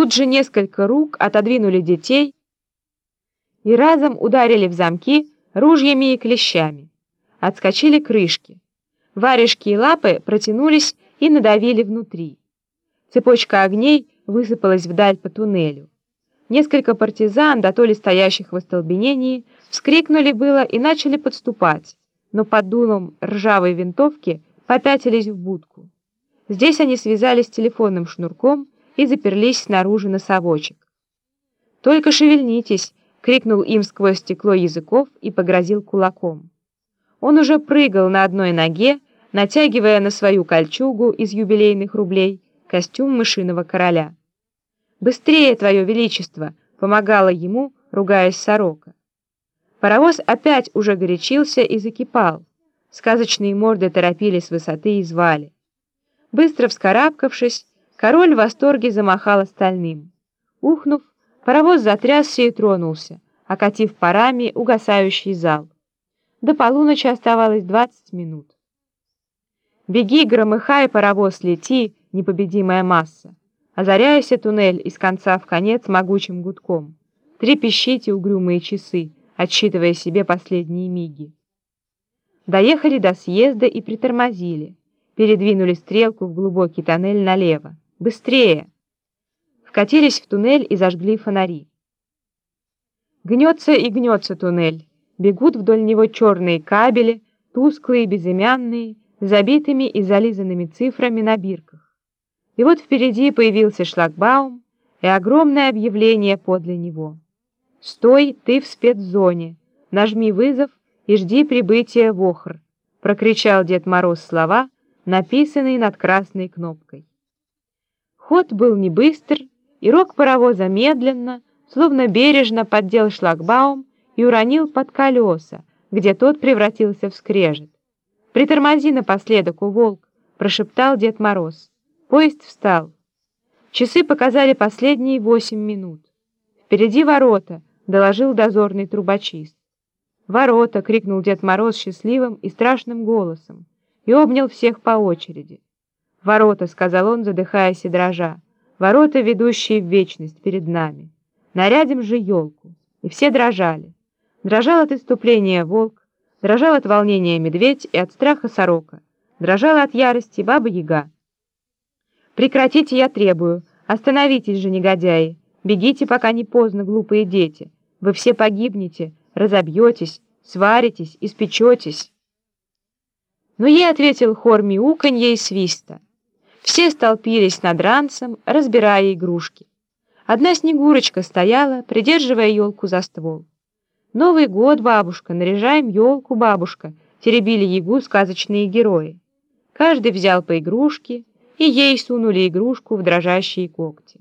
Тут же несколько рук отодвинули детей и разом ударили в замки ружьями и клещами. Отскочили крышки. Варежки и лапы протянулись и надавили внутри. Цепочка огней высыпалась вдаль по туннелю. Несколько партизан, да то ли стоящих в остолбенении, вскрикнули было и начали подступать, но под дулом ржавой винтовки попятились в будку. Здесь они связались телефонным шнурком и заперлись снаружи на совочек. «Только шевельнитесь!» — крикнул им сквозь стекло языков и погрозил кулаком. Он уже прыгал на одной ноге, натягивая на свою кольчугу из юбилейных рублей костюм мышиного короля. «Быстрее, Твое Величество!» — помогала ему, ругаясь сорока. Паровоз опять уже горячился и закипал. Сказочные морды торопились с высоты и звали. Быстро вскарабкавшись, король в восторге замахал остальным. Ухнув, паровоз затрясся и тронулся, окатив парами угасающий зал. До полуночи оставалось двадцать минут. «Беги, громыхай, паровоз, лети, непобедимая масса!» Озаряйся туннель из конца в конец могучим гудком. Трепещите угрюмые часы, отсчитывая себе последние миги. Доехали до съезда и притормозили. Передвинули стрелку в глубокий тоннель налево. Быстрее! Вкатились в туннель и зажгли фонари. Гнется и гнется туннель. Бегут вдоль него черные кабели, тусклые, безымянные, забитыми и зализанными цифрами на бирках. И вот впереди появился шлагбаум и огромное объявление подле него. «Стой, ты в спецзоне, нажми вызов и жди прибытия в Охр», прокричал Дед Мороз слова, написанные над красной кнопкой. Ход был не быстр, и рог паровоза медленно, словно бережно поддел шлагбаум и уронил под колеса, где тот превратился в скрежет. «Притормози напоследок, у волк!» — прошептал Дед Мороз. Поезд встал. Часы показали последние восемь минут. «Впереди ворота!» — доложил дозорный трубочист. «Ворота!» — крикнул Дед Мороз счастливым и страшным голосом и обнял всех по очереди. «Ворота!» — сказал он, задыхаясь и дрожа. «Ворота, ведущие в вечность перед нами. Нарядим же елку!» И все дрожали. Дрожал от иступления волк, дрожал от волнения медведь и от страха сорока, дрожала от ярости баба-яга. Прекратите, я требую. Остановитесь же, негодяи. Бегите, пока не поздно, глупые дети. Вы все погибнете, разобьетесь, сваритесь, испечетесь. Но ей ответил хор мяуканья и свиста. Все столпились над ранцем, разбирая игрушки. Одна снегурочка стояла, придерживая елку за ствол. «Новый год, бабушка, наряжаем елку, бабушка», теребили ягу сказочные герои. Каждый взял по игрушке, и ей сунули игрушку в дрожащие когти.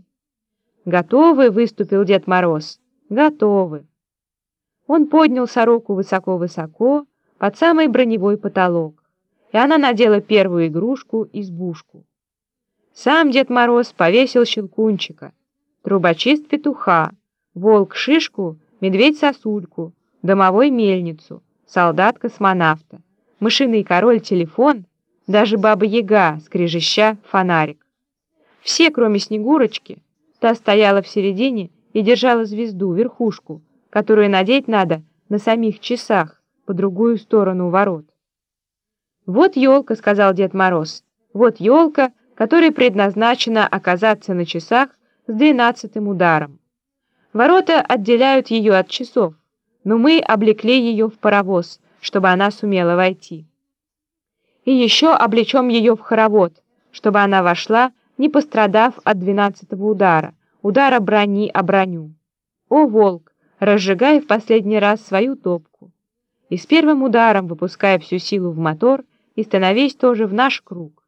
«Готовы?» — выступил Дед Мороз. «Готовы». Он поднял сороку высоко-высоко, под самый броневой потолок, и она надела первую игрушку — избушку. Сам Дед Мороз повесил щелкунчика, трубочист петуха, волк шишку, медведь сосульку, домовой мельницу, солдат космонавта, мышиный король телефон — даже Баба-Яга, скрежеща, фонарик. Все, кроме Снегурочки, та стояла в середине и держала звезду, верхушку, которую надеть надо на самих часах по другую сторону ворот. «Вот елка», — сказал Дед Мороз, — «вот елка, которой предназначена оказаться на часах с двенадцатым ударом. Ворота отделяют ее от часов, но мы облекли ее в паровоз, чтобы она сумела войти» и еще облечем ее в хоровод, чтобы она вошла, не пострадав от двенадцатого удара, удара брони о броню. О, волк, разжигай в последний раз свою топку. И с первым ударом выпуская всю силу в мотор и становись тоже в наш круг.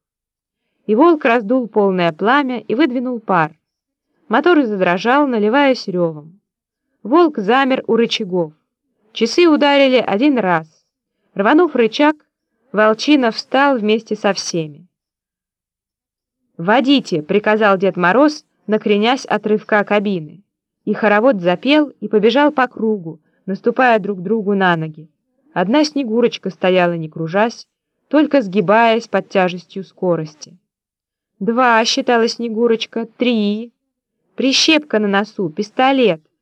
И волк раздул полное пламя и выдвинул пар. Мотор задрожал, наливаясь ревом. Волк замер у рычагов. Часы ударили один раз. Рванув рычаг, Волчина встал вместе со всеми. «Водите!» — приказал Дед Мороз, накренясь от рывка кабины. И хоровод запел и побежал по кругу, наступая друг другу на ноги. Одна Снегурочка стояла, не кружась, только сгибаясь под тяжестью скорости. «Два!» — считала Снегурочка. «Три!» Прищепка на носу, пистолет.